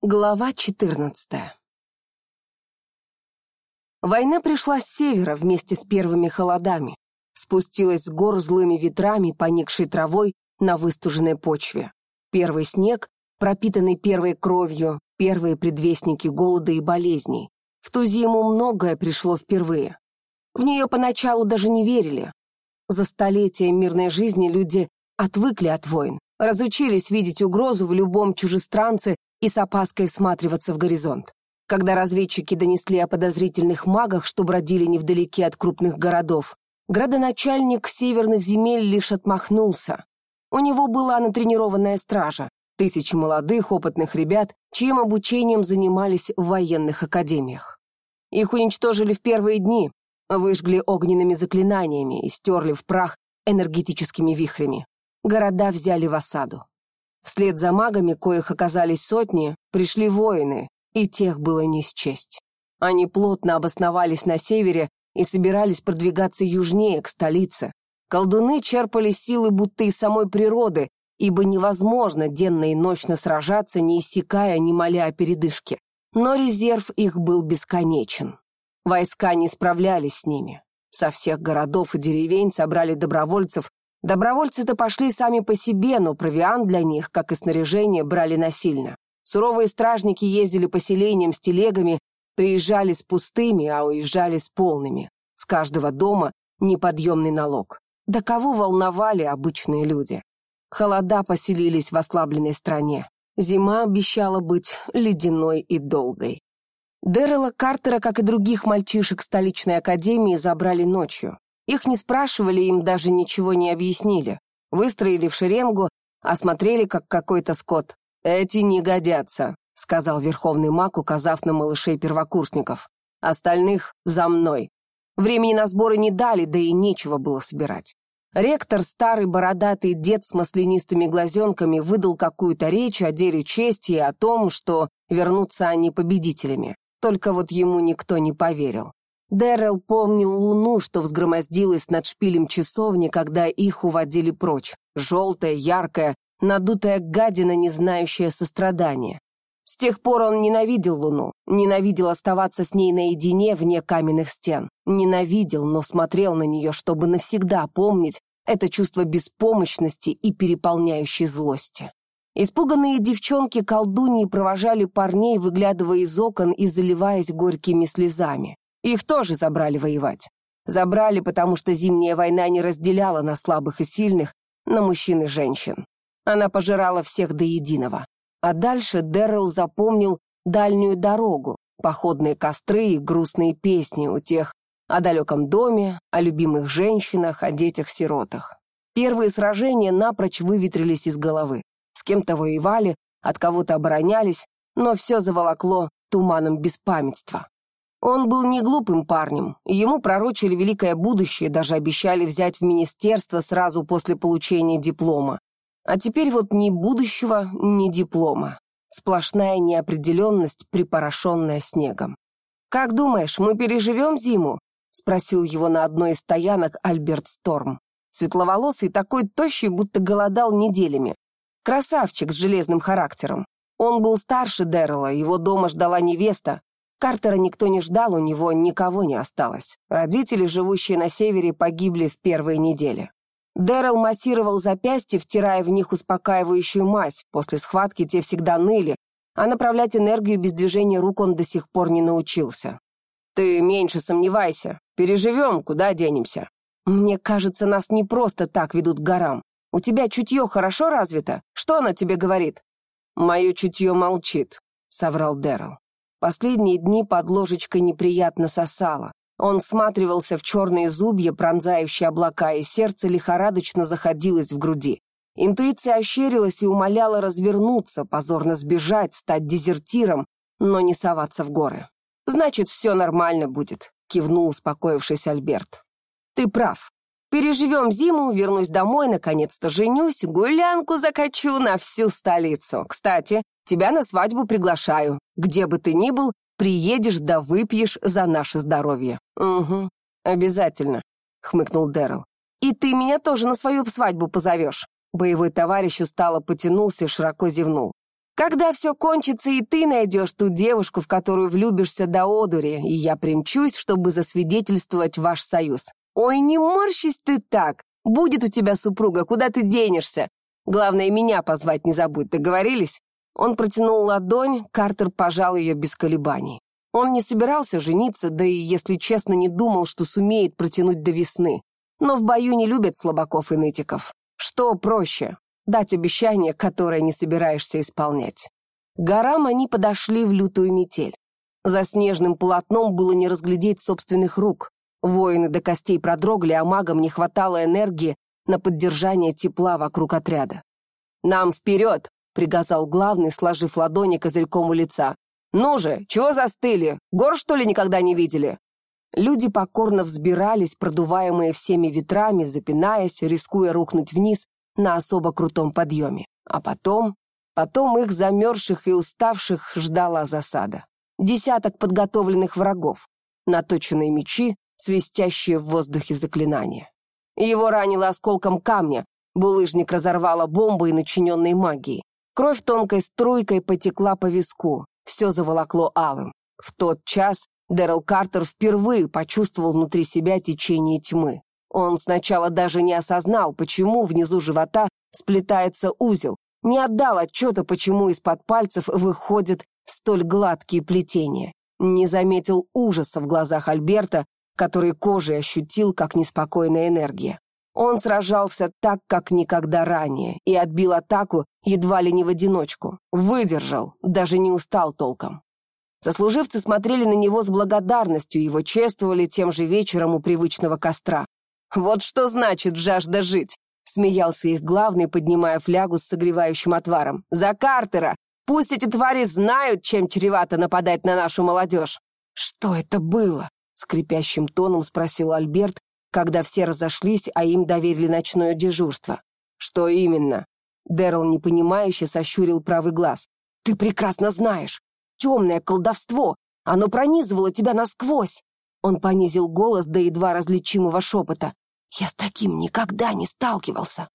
Глава 14 Война пришла с севера вместе с первыми холодами, спустилась с гор злыми ветрами, поникшей травой на выстуженной почве. Первый снег, пропитанный первой кровью, первые предвестники голода и болезней. В ту зиму многое пришло впервые. В нее поначалу даже не верили. За столетия мирной жизни люди отвыкли от войн, разучились видеть угрозу в любом чужестранце и с опаской всматриваться в горизонт. Когда разведчики донесли о подозрительных магах, что бродили невдалеке от крупных городов, градоначальник северных земель лишь отмахнулся. У него была натренированная стража, тысячи молодых, опытных ребят, чьим обучением занимались в военных академиях. Их уничтожили в первые дни, выжгли огненными заклинаниями и стерли в прах энергетическими вихрями. Города взяли в осаду. Вслед за магами, коих оказались сотни, пришли воины, и тех было не счесть. Они плотно обосновались на севере и собирались продвигаться южнее, к столице. Колдуны черпали силы будто из самой природы, ибо невозможно денно и ночно сражаться, не иссякая, не моля о передышке. Но резерв их был бесконечен. Войска не справлялись с ними. Со всех городов и деревень собрали добровольцев, Добровольцы-то пошли сами по себе, но провиант для них, как и снаряжение, брали насильно. Суровые стражники ездили по селениям с телегами, приезжали с пустыми, а уезжали с полными. С каждого дома неподъемный налог. Да кого волновали обычные люди? Холода поселились в ослабленной стране. Зима обещала быть ледяной и долгой. Дэррела Картера, как и других мальчишек столичной академии, забрали ночью. Их не спрашивали, им даже ничего не объяснили. Выстроили в шеренгу, осмотрели, как какой-то скот. «Эти не годятся», — сказал верховный маг, указав на малышей-первокурсников. «Остальных за мной». Времени на сборы не дали, да и нечего было собирать. Ректор, старый бородатый дед с маслянистыми глазенками, выдал какую-то речь о деле чести и о том, что вернутся они победителями. Только вот ему никто не поверил. Дэрил помнил луну, что взгромоздилась над шпилем часовни, когда их уводили прочь. Желтая, яркая, надутая гадина, не знающая сострадания. С тех пор он ненавидел луну, ненавидел оставаться с ней наедине вне каменных стен. Ненавидел, но смотрел на нее, чтобы навсегда помнить это чувство беспомощности и переполняющей злости. Испуганные девчонки-колдуньи провожали парней, выглядывая из окон и заливаясь горькими слезами. Их тоже забрали воевать. Забрали, потому что зимняя война не разделяла на слабых и сильных, на мужчин и женщин. Она пожирала всех до единого. А дальше Дэррел запомнил дальнюю дорогу, походные костры и грустные песни у тех о далеком доме, о любимых женщинах, о детях-сиротах. Первые сражения напрочь выветрились из головы. С кем-то воевали, от кого-то оборонялись, но все заволокло туманом беспамятства. Он был не глупым парнем, ему пророчили великое будущее, даже обещали взять в министерство сразу после получения диплома. А теперь вот ни будущего, ни диплома. Сплошная неопределенность, припорошенная снегом. «Как думаешь, мы переживем зиму?» — спросил его на одной из стоянок Альберт Сторм. Светловолосый, такой тощий, будто голодал неделями. Красавчик с железным характером. Он был старше Дэррела, его дома ждала невеста, Картера никто не ждал, у него никого не осталось. Родители, живущие на севере, погибли в первые недели. Дэрил массировал запястья, втирая в них успокаивающую мазь. После схватки те всегда ныли, а направлять энергию без движения рук он до сих пор не научился. «Ты меньше сомневайся. Переживем, куда денемся?» «Мне кажется, нас не просто так ведут к горам. У тебя чутье хорошо развито? Что оно тебе говорит?» «Мое чутье молчит», — соврал Дэрил. Последние дни под ложечкой неприятно сосало. Он всматривался в черные зубья, пронзающие облака, и сердце лихорадочно заходилось в груди. Интуиция ощерилась и умоляла развернуться, позорно сбежать, стать дезертиром, но не соваться в горы. «Значит, все нормально будет», — кивнул успокоившись Альберт. «Ты прав. Переживем зиму, вернусь домой, наконец-то женюсь, гулянку закачу на всю столицу. Кстати, тебя на свадьбу приглашаю. Где бы ты ни был, приедешь да выпьешь за наше здоровье». «Угу, обязательно», — хмыкнул Дэрил. «И ты меня тоже на свою свадьбу позовешь». Боевой товарищ устало потянулся и широко зевнул. Когда все кончится, и ты найдешь ту девушку, в которую влюбишься до одури, и я примчусь, чтобы засвидетельствовать ваш союз. Ой, не морщись ты так. Будет у тебя супруга, куда ты денешься? Главное, меня позвать не забудь, договорились?» Он протянул ладонь, Картер пожал ее без колебаний. Он не собирался жениться, да и, если честно, не думал, что сумеет протянуть до весны. Но в бою не любят слабаков и нытиков. Что проще? Дать обещание, которое не собираешься исполнять. К горам они подошли в лютую метель. За снежным полотном было не разглядеть собственных рук. Воины до костей продрогли, а магам не хватало энергии на поддержание тепла вокруг отряда. «Нам вперед!» — приказал главный, сложив ладони козырьком у лица. «Ну же, чего застыли? Гор, что ли, никогда не видели?» Люди покорно взбирались, продуваемые всеми ветрами, запинаясь, рискуя рухнуть вниз на особо крутом подъеме. А потом... Потом их замерзших и уставших ждала засада. Десяток подготовленных врагов, наточенные мечи, свистящие в воздухе заклинания. Его ранило осколком камня, булыжник разорвала бомбой, начиненной магией. Кровь тонкой струйкой потекла по виску, все заволокло алым. В тот час Дэрил Картер впервые почувствовал внутри себя течение тьмы. Он сначала даже не осознал, почему внизу живота сплетается узел, не отдал отчета, почему из-под пальцев выходят столь гладкие плетения. Не заметил ужаса в глазах Альберта, который кожей ощутил, как неспокойная энергия. Он сражался так, как никогда ранее, и отбил атаку едва ли не в одиночку. Выдержал, даже не устал толком. Сослуживцы смотрели на него с благодарностью, его чествовали тем же вечером у привычного костра. «Вот что значит жажда жить!» — смеялся их главный, поднимая флягу с согревающим отваром. «За Картера! Пусть эти твари знают, чем чревато нападать на нашу молодежь!» «Что это было?» — скрипящим тоном спросил Альберт, когда все разошлись, а им доверили ночное дежурство. «Что именно?» Дэрил непонимающе сощурил правый глаз. «Ты прекрасно знаешь. Темное колдовство. Оно пронизывало тебя насквозь». Он понизил голос до едва различимого шепота. «Я с таким никогда не сталкивался».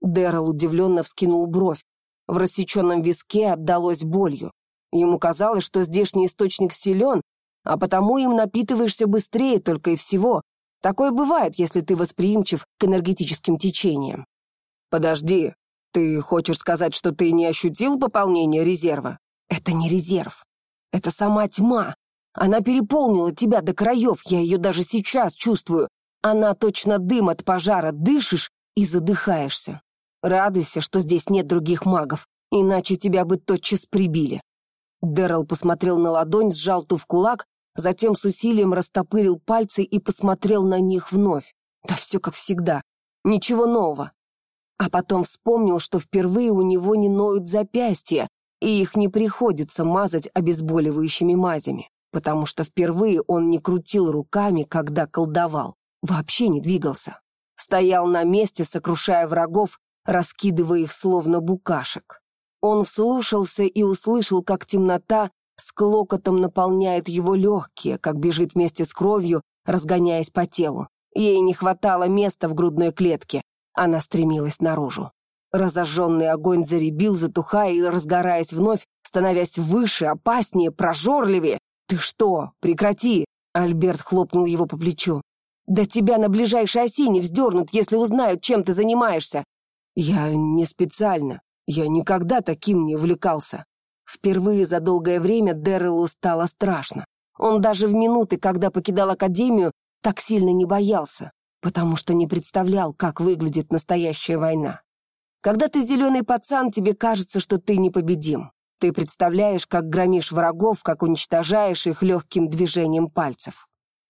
Дэрил удивленно вскинул бровь. В рассеченном виске отдалось болью. Ему казалось, что здешний источник силен, а потому им напитываешься быстрее только и всего. Такое бывает, если ты восприимчив к энергетическим течениям. Подожди, ты хочешь сказать, что ты не ощутил пополнение резерва? Это не резерв. Это сама тьма. Она переполнила тебя до краев, я ее даже сейчас чувствую. Она точно дым от пожара, дышишь и задыхаешься. Радуйся, что здесь нет других магов, иначе тебя бы тотчас прибили. Дэрил посмотрел на ладонь, сжал ту в кулак Затем с усилием растопырил пальцы и посмотрел на них вновь. Да все как всегда. Ничего нового. А потом вспомнил, что впервые у него не ноют запястья, и их не приходится мазать обезболивающими мазями, потому что впервые он не крутил руками, когда колдовал, вообще не двигался. Стоял на месте, сокрушая врагов, раскидывая их словно букашек. Он вслушался и услышал, как темнота с клокотом наполняет его легкие, как бежит вместе с кровью, разгоняясь по телу. Ей не хватало места в грудной клетке. Она стремилась наружу. Разожженный огонь заребил, затухая и разгораясь вновь, становясь выше, опаснее, прожорливее. «Ты что? Прекрати!» Альберт хлопнул его по плечу. «Да тебя на ближайшей оси не вздернут, если узнают, чем ты занимаешься!» «Я не специально. Я никогда таким не увлекался. Впервые за долгое время Дэрилу стало страшно. Он даже в минуты, когда покидал Академию, так сильно не боялся, потому что не представлял, как выглядит настоящая война. Когда ты зеленый пацан, тебе кажется, что ты непобедим. Ты представляешь, как громишь врагов, как уничтожаешь их легким движением пальцев.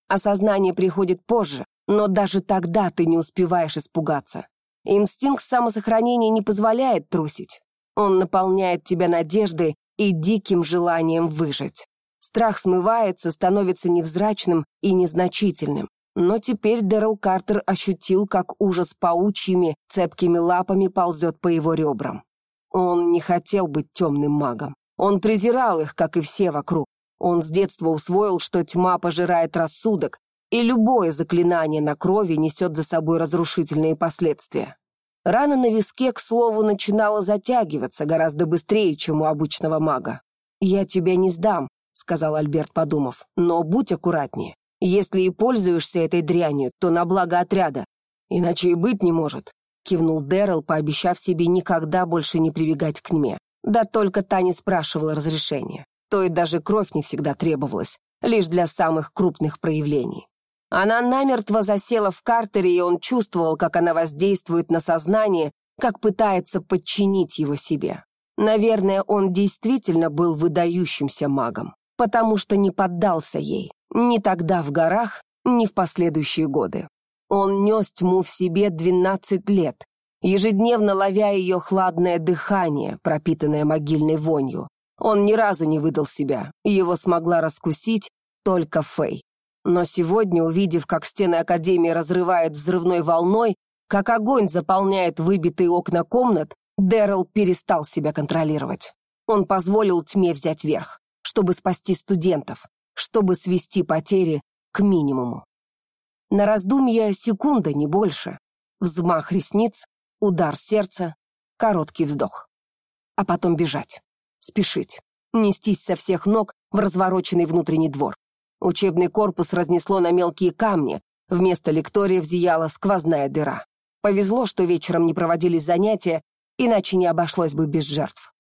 Осознание приходит позже, но даже тогда ты не успеваешь испугаться. Инстинкт самосохранения не позволяет трусить. Он наполняет тебя надеждой и диким желанием выжить. Страх смывается, становится невзрачным и незначительным. Но теперь Дэрил Картер ощутил, как ужас паучьими, цепкими лапами ползет по его ребрам. Он не хотел быть темным магом. Он презирал их, как и все вокруг. Он с детства усвоил, что тьма пожирает рассудок, и любое заклинание на крови несет за собой разрушительные последствия. Рана на виске, к слову, начинала затягиваться гораздо быстрее, чем у обычного мага. «Я тебя не сдам», — сказал Альберт, подумав, «но будь аккуратнее. Если и пользуешься этой дрянью, то на благо отряда. Иначе и быть не может», — кивнул Дэрил, пообещав себе никогда больше не прибегать к нме. Да только та не спрашивала разрешения. То и даже кровь не всегда требовалась, лишь для самых крупных проявлений. Она намертво засела в картере, и он чувствовал, как она воздействует на сознание, как пытается подчинить его себе. Наверное, он действительно был выдающимся магом, потому что не поддался ей, ни тогда в горах, ни в последующие годы. Он нес тьму в себе 12 лет, ежедневно ловя ее хладное дыхание, пропитанное могильной вонью. Он ни разу не выдал себя, его смогла раскусить только Фэй. Но сегодня, увидев, как стены Академии разрывает взрывной волной, как огонь заполняет выбитые окна комнат, Дэрил перестал себя контролировать. Он позволил тьме взять верх, чтобы спасти студентов, чтобы свести потери к минимуму. На раздумья секунда, не больше. Взмах ресниц, удар сердца, короткий вздох. А потом бежать, спешить, нестись со всех ног в развороченный внутренний двор. Учебный корпус разнесло на мелкие камни, вместо лектория взъяла сквозная дыра. Повезло, что вечером не проводились занятия, иначе не обошлось бы без жертв.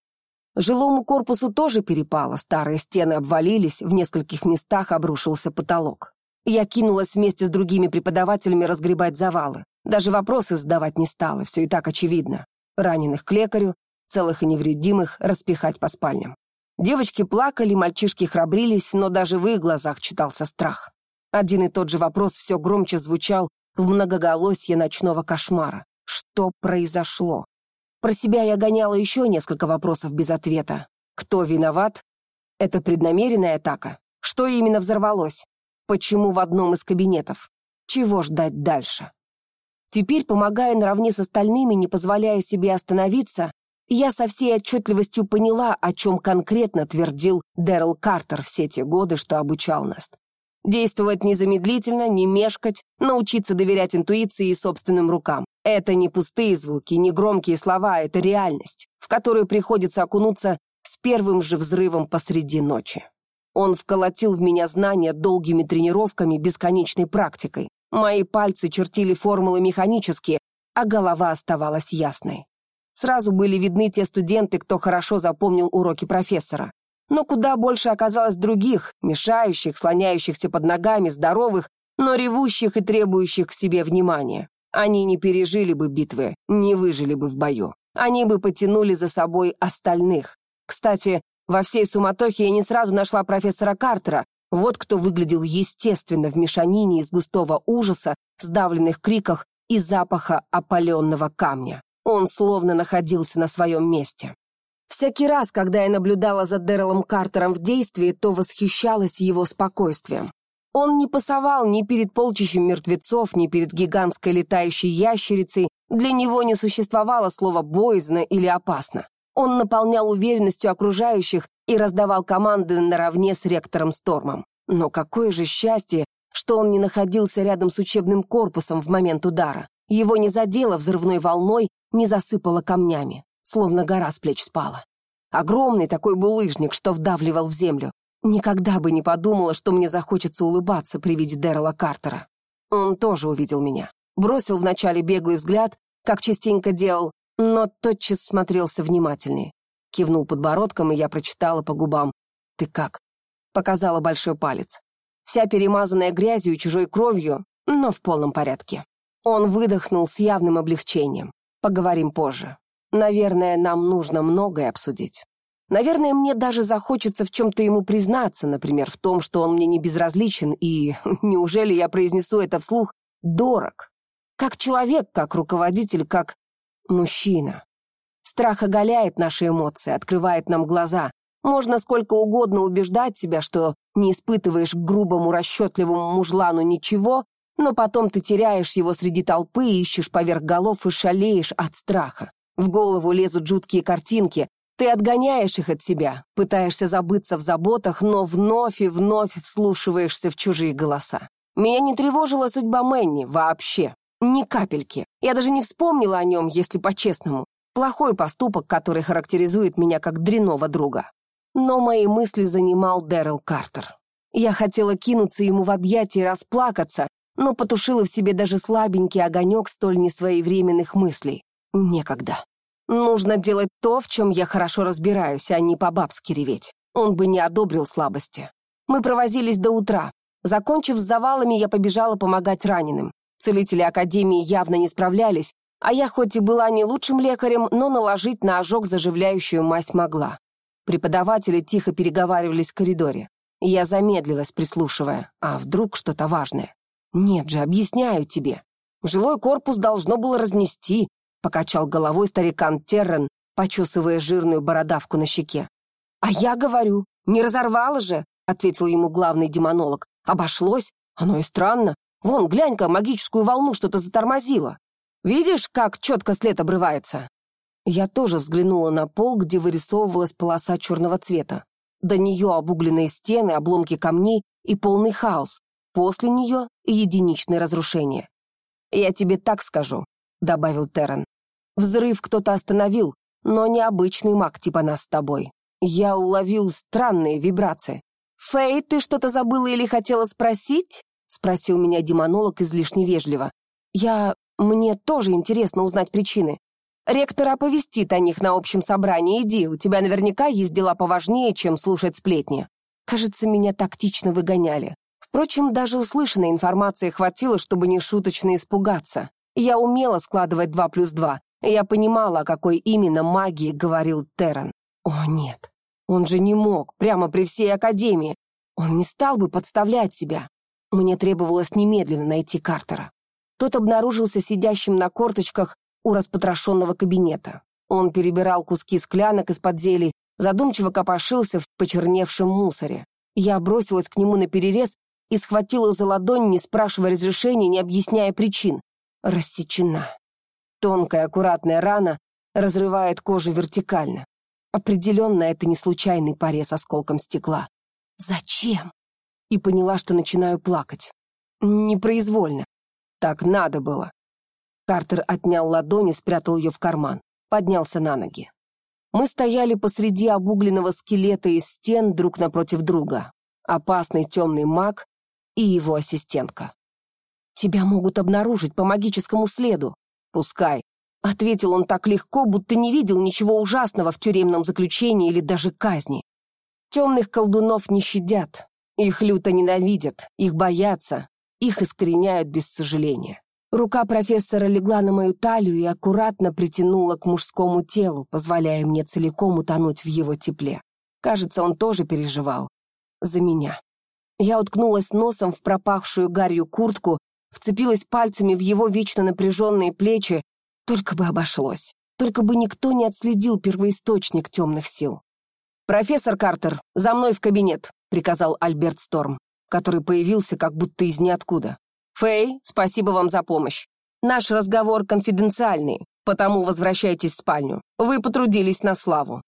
Жилому корпусу тоже перепало, старые стены обвалились, в нескольких местах обрушился потолок. Я кинулась вместе с другими преподавателями разгребать завалы. Даже вопросы задавать не стала, все и так очевидно. Раненых к лекарю, целых и невредимых распихать по спальням. Девочки плакали, мальчишки храбрились, но даже в их глазах читался страх. Один и тот же вопрос все громче звучал в многоголосье ночного кошмара. Что произошло? Про себя я гоняла еще несколько вопросов без ответа. Кто виноват? Это преднамеренная атака? Что именно взорвалось? Почему в одном из кабинетов? Чего ждать дальше? Теперь, помогая наравне с остальными, не позволяя себе остановиться, я со всей отчетливостью поняла, о чем конкретно твердил Дэрил Картер все те годы, что обучал нас. Действовать незамедлительно, не мешкать, научиться доверять интуиции и собственным рукам. Это не пустые звуки, не громкие слова, это реальность, в которую приходится окунуться с первым же взрывом посреди ночи. Он вколотил в меня знания долгими тренировками, бесконечной практикой. Мои пальцы чертили формулы механические, а голова оставалась ясной. Сразу были видны те студенты, кто хорошо запомнил уроки профессора. Но куда больше оказалось других, мешающих, слоняющихся под ногами, здоровых, но ревущих и требующих к себе внимания. Они не пережили бы битвы, не выжили бы в бою. Они бы потянули за собой остальных. Кстати, во всей суматохе я не сразу нашла профессора Картера. Вот кто выглядел естественно в мешанине из густого ужаса, сдавленных криках и запаха опаленного камня. Он словно находился на своем месте. Всякий раз, когда я наблюдала за Дэрилом Картером в действии, то восхищалась его спокойствием. Он не пасовал ни перед полчищем мертвецов, ни перед гигантской летающей ящерицей, для него не существовало слова «боязно» или «опасно». Он наполнял уверенностью окружающих и раздавал команды наравне с ректором Стормом. Но какое же счастье, что он не находился рядом с учебным корпусом в момент удара. Его не задело взрывной волной, не засыпало камнями, словно гора с плеч спала. Огромный такой булыжник, что вдавливал в землю. Никогда бы не подумала, что мне захочется улыбаться при виде Дэррела Картера. Он тоже увидел меня. Бросил вначале беглый взгляд, как частенько делал, но тотчас смотрелся внимательнее. Кивнул подбородком, и я прочитала по губам. «Ты как?» Показала большой палец. Вся перемазанная грязью и чужой кровью, но в полном порядке. Он выдохнул с явным облегчением. Поговорим позже. Наверное, нам нужно многое обсудить. Наверное, мне даже захочется в чем-то ему признаться, например, в том, что он мне не безразличен, и, неужели я произнесу это вслух, дорог. Как человек, как руководитель, как мужчина. Страх оголяет наши эмоции, открывает нам глаза. Можно сколько угодно убеждать себя, что не испытываешь к грубому расчетливому мужлану ничего, но потом ты теряешь его среди толпы, ищешь поверх голов и шалеешь от страха. В голову лезут жуткие картинки, ты отгоняешь их от себя, пытаешься забыться в заботах, но вновь и вновь вслушиваешься в чужие голоса. Меня не тревожила судьба Мэнни вообще. Ни капельки. Я даже не вспомнила о нем, если по-честному. Плохой поступок, который характеризует меня как дрянного друга. Но мои мысли занимал Дэрил Картер. Я хотела кинуться ему в объятия и расплакаться, но потушила в себе даже слабенький огонек столь несвоевременных мыслей. Некогда. Нужно делать то, в чем я хорошо разбираюсь, а не по-бабски реветь. Он бы не одобрил слабости. Мы провозились до утра. Закончив с завалами, я побежала помогать раненым. Целители Академии явно не справлялись, а я хоть и была не лучшим лекарем, но наложить на ожог заживляющую мазь могла. Преподаватели тихо переговаривались в коридоре. Я замедлилась, прислушивая. А вдруг что-то важное? Нет же, объясняю тебе. Жилой корпус должно было разнести, покачал головой старикан Террен, почесывая жирную бородавку на щеке. А я говорю, не разорвало же, ответил ему главный демонолог. Обошлось? Оно и странно. Вон, глянь-ка, магическую волну что-то затормозило. Видишь, как четко след обрывается? Я тоже взглянула на пол, где вырисовывалась полоса черного цвета. До нее обугленные стены, обломки камней и полный хаос. После нее единичные разрушения. «Я тебе так скажу», — добавил Террен. «Взрыв кто-то остановил, но не обычный маг типа нас с тобой. Я уловил странные вибрации. «Фэй, ты что-то забыла или хотела спросить?» — спросил меня демонолог излишне вежливо. «Я... Мне тоже интересно узнать причины. Ректор оповестит о них на общем собрании. Иди, у тебя наверняка есть дела поважнее, чем слушать сплетни». Кажется, меня тактично выгоняли. Впрочем, даже услышанной информации хватило, чтобы нешуточно испугаться. Я умела складывать два плюс два. Я понимала, о какой именно магии говорил Террен. О, нет. Он же не мог, прямо при всей Академии. Он не стал бы подставлять себя. Мне требовалось немедленно найти Картера. Тот обнаружился сидящим на корточках у распотрошенного кабинета. Он перебирал куски склянок из-под зелий, задумчиво копошился в почерневшем мусоре. Я бросилась к нему на перерез и схватила за ладонь, не спрашивая разрешения, не объясняя причин. Рассечена. Тонкая аккуратная рана разрывает кожу вертикально. Определенно, это не случайный порез осколком стекла. Зачем? И поняла, что начинаю плакать. Непроизвольно. Так надо было. Картер отнял ладонь и спрятал ее в карман. Поднялся на ноги. Мы стояли посреди обугленного скелета из стен друг напротив друга. Опасный темный маг и его ассистентка. «Тебя могут обнаружить по магическому следу. Пускай», — ответил он так легко, будто не видел ничего ужасного в тюремном заключении или даже казни. Темных колдунов не щадят, их люто ненавидят, их боятся, их искореняют без сожаления. Рука профессора легла на мою талию и аккуратно притянула к мужскому телу, позволяя мне целиком утонуть в его тепле. Кажется, он тоже переживал. За меня. Я уткнулась носом в пропахшую гарью куртку, вцепилась пальцами в его вечно напряженные плечи. Только бы обошлось. Только бы никто не отследил первоисточник темных сил. «Профессор Картер, за мной в кабинет», — приказал Альберт Сторм, который появился как будто из ниоткуда. «Фэй, спасибо вам за помощь. Наш разговор конфиденциальный, потому возвращайтесь в спальню. Вы потрудились на славу».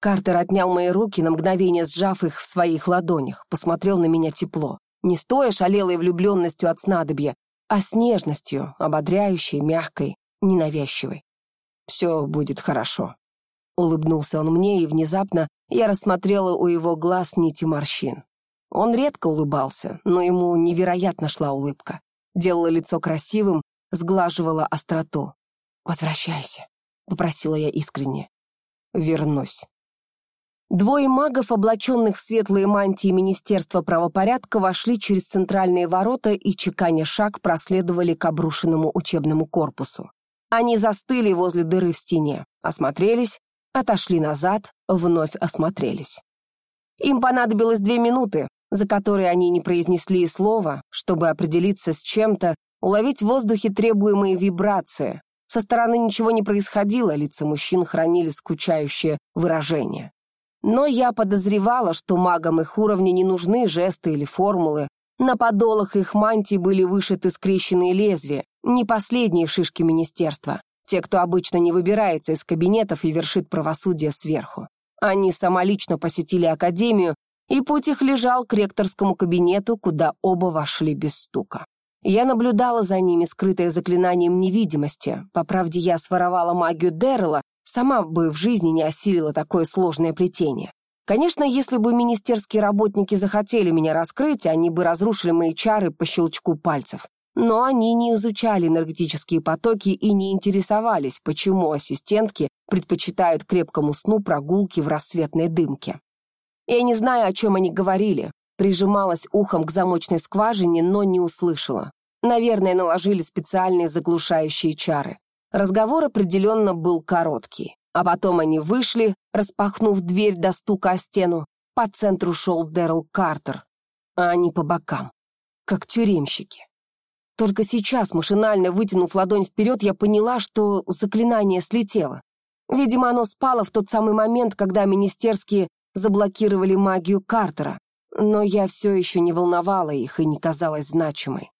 Картер отнял мои руки, на мгновение сжав их в своих ладонях, посмотрел на меня тепло. Не стоя шалелой влюбленностью от снадобья, а с нежностью, ободряющей, мягкой, ненавязчивой. «Все будет хорошо». Улыбнулся он мне, и внезапно я рассмотрела у его глаз нити морщин. Он редко улыбался, но ему невероятно шла улыбка. Делала лицо красивым, сглаживала остроту. «Возвращайся», — попросила я искренне. «Вернусь». Двое магов, облаченных в светлые мантии Министерства правопорядка, вошли через центральные ворота и, чеканя шаг, проследовали к обрушенному учебному корпусу. Они застыли возле дыры в стене, осмотрелись, отошли назад, вновь осмотрелись. Им понадобилось две минуты, за которые они не произнесли и слова, чтобы определиться с чем-то, уловить в воздухе требуемые вибрации. Со стороны ничего не происходило, лица мужчин хранили скучающее выражение. Но я подозревала, что магам их уровня не нужны жесты или формулы. На подолах их мантий были вышиты скрещенные лезвия, не последние шишки министерства. Те, кто обычно не выбирается из кабинетов и вершит правосудие сверху. Они самолично посетили академию, и путь их лежал к ректорскому кабинету, куда оба вошли без стука. Я наблюдала за ними, скрытая заклинанием невидимости. По правде, я своровала магию Дэррела, сама бы в жизни не осилила такое сложное плетение. Конечно, если бы министерские работники захотели меня раскрыть, они бы разрушили мои чары по щелчку пальцев. Но они не изучали энергетические потоки и не интересовались, почему ассистентки предпочитают крепкому сну прогулки в рассветной дымке. Я не знаю, о чем они говорили, Прижималась ухом к замочной скважине, но не услышала. Наверное, наложили специальные заглушающие чары. Разговор определенно был короткий. А потом они вышли, распахнув дверь до стука о стену. По центру шел Дэрил Картер, а они по бокам, как тюремщики. Только сейчас, машинально вытянув ладонь вперед, я поняла, что заклинание слетело. Видимо, оно спало в тот самый момент, когда министерские заблокировали магию Картера но я все еще не волновала их и не казалась значимой.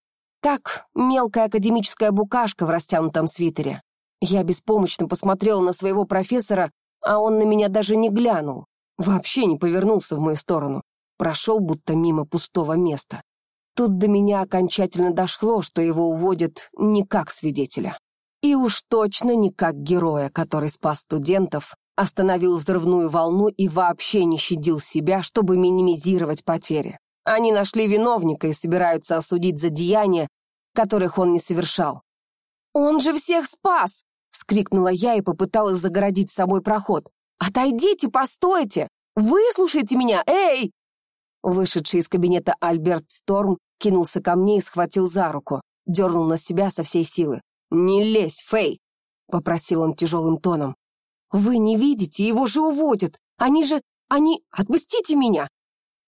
Так, мелкая академическая букашка в растянутом свитере. Я беспомощно посмотрела на своего профессора, а он на меня даже не глянул. Вообще не повернулся в мою сторону. Прошел будто мимо пустого места. Тут до меня окончательно дошло, что его уводят не как свидетеля. И уж точно не как героя, который спас студентов Остановил взрывную волну и вообще не щадил себя, чтобы минимизировать потери. Они нашли виновника и собираются осудить за деяния, которых он не совершал. «Он же всех спас!» — вскрикнула я и попыталась загородить собой проход. «Отойдите, постойте! Выслушайте меня, эй!» Вышедший из кабинета Альберт Сторм кинулся ко мне и схватил за руку, дернул на себя со всей силы. «Не лезь, Фэй!» — попросил он тяжелым тоном. «Вы не видите, его же уводят! Они же... Они... Отпустите меня!»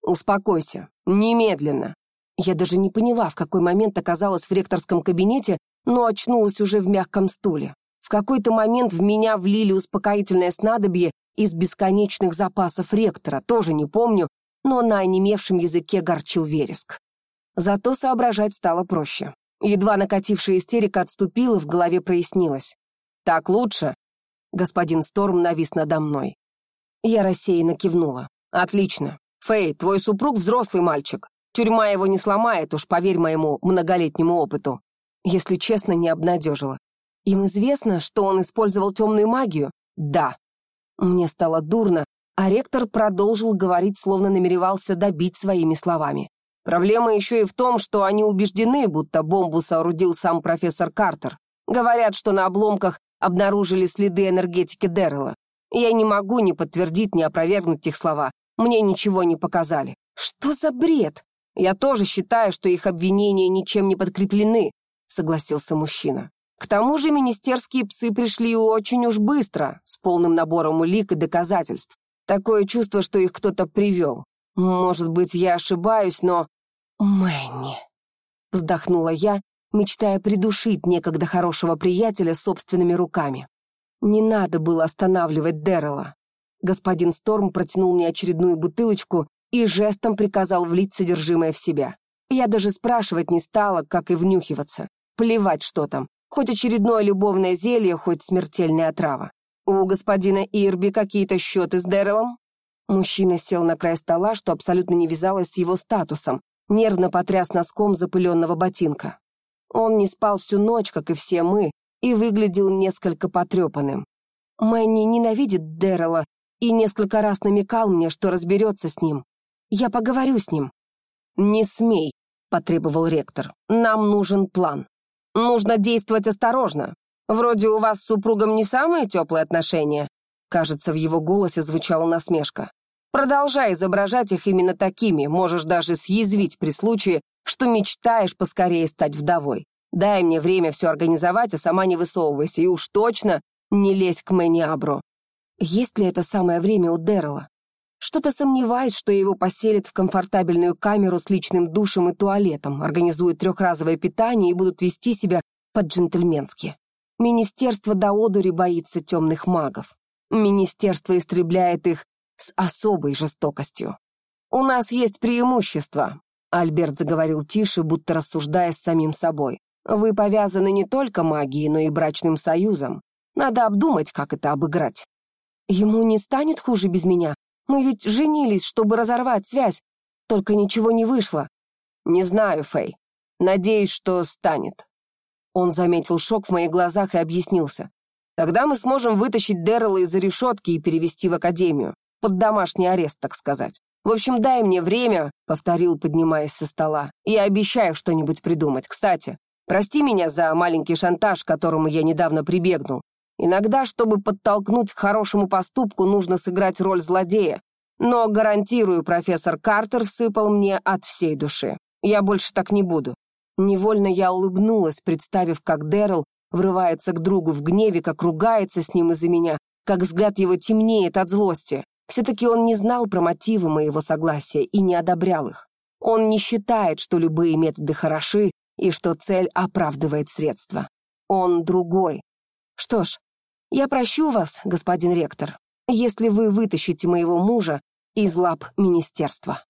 «Успокойся. Немедленно!» Я даже не поняла, в какой момент оказалась в ректорском кабинете, но очнулась уже в мягком стуле. В какой-то момент в меня влили успокоительное снадобье из бесконечных запасов ректора, тоже не помню, но на онемевшем языке горчил вереск. Зато соображать стало проще. Едва накатившая истерика отступила, в голове прояснилось. «Так лучше?» Господин Сторм навис надо мной. Я рассеянно кивнула. «Отлично. Фэй, твой супруг взрослый мальчик. Тюрьма его не сломает, уж поверь моему многолетнему опыту». Если честно, не обнадежила. Им известно, что он использовал темную магию? Да. Мне стало дурно, а ректор продолжил говорить, словно намеревался добить своими словами. Проблема еще и в том, что они убеждены, будто бомбу соорудил сам профессор Картер. Говорят, что на обломках обнаружили следы энергетики Дэррела. Я не могу ни подтвердить, ни опровергнуть их слова. Мне ничего не показали. Что за бред? Я тоже считаю, что их обвинения ничем не подкреплены, согласился мужчина. К тому же министерские псы пришли очень уж быстро, с полным набором улик и доказательств. Такое чувство, что их кто-то привел. Может быть, я ошибаюсь, но... Мэнни, вздохнула я мечтая придушить некогда хорошего приятеля собственными руками. Не надо было останавливать Дэррела. Господин Сторм протянул мне очередную бутылочку и жестом приказал влить содержимое в себя. Я даже спрашивать не стала, как и внюхиваться. Плевать, что там. Хоть очередное любовное зелье, хоть смертельная отрава. У господина Ирби какие-то счеты с Дэррелом? Мужчина сел на край стола, что абсолютно не вязалось с его статусом, нервно потряс носком запыленного ботинка. Он не спал всю ночь, как и все мы, и выглядел несколько потрепанным. Мэнни ненавидит Дэррела и несколько раз намекал мне, что разберется с ним. Я поговорю с ним. «Не смей», — потребовал ректор. «Нам нужен план. Нужно действовать осторожно. Вроде у вас с супругом не самые теплые отношения». Кажется, в его голосе звучала насмешка. «Продолжай изображать их именно такими, можешь даже съязвить при случае, что мечтаешь поскорее стать вдовой. Дай мне время все организовать, а сама не высовывайся, и уж точно не лезь к Мэнни Абро. Есть ли это самое время у Дэррела? Что-то сомневаюсь, что его поселят в комфортабельную камеру с личным душем и туалетом, организуют трехразовое питание и будут вести себя по-джентльменски. Министерство до одури боится темных магов. Министерство истребляет их с особой жестокостью. У нас есть преимущество, Альберт заговорил тише, будто рассуждая с самим собой. «Вы повязаны не только магией, но и брачным союзом. Надо обдумать, как это обыграть». «Ему не станет хуже без меня? Мы ведь женились, чтобы разорвать связь. Только ничего не вышло». «Не знаю, Фэй. Надеюсь, что станет. Он заметил шок в моих глазах и объяснился. Тогда мы сможем вытащить Дэррела из-за решетки и перевести в академию. Под домашний арест, так сказать. В общем, дай мне время, — повторил, поднимаясь со стола. Я обещаю что-нибудь придумать. Кстати, прости меня за маленький шантаж, к которому я недавно прибегнул. Иногда, чтобы подтолкнуть к хорошему поступку, нужно сыграть роль злодея. Но, гарантирую, профессор Картер всыпал мне от всей души. Я больше так не буду. Невольно я улыбнулась, представив, как Дэрил врывается к другу в гневе, как ругается с ним из-за меня, как взгляд его темнеет от злости. Все-таки он не знал про мотивы моего согласия и не одобрял их. Он не считает, что любые методы хороши и что цель оправдывает средства. Он другой. Что ж, я прощу вас, господин ректор, если вы вытащите моего мужа из лап министерства.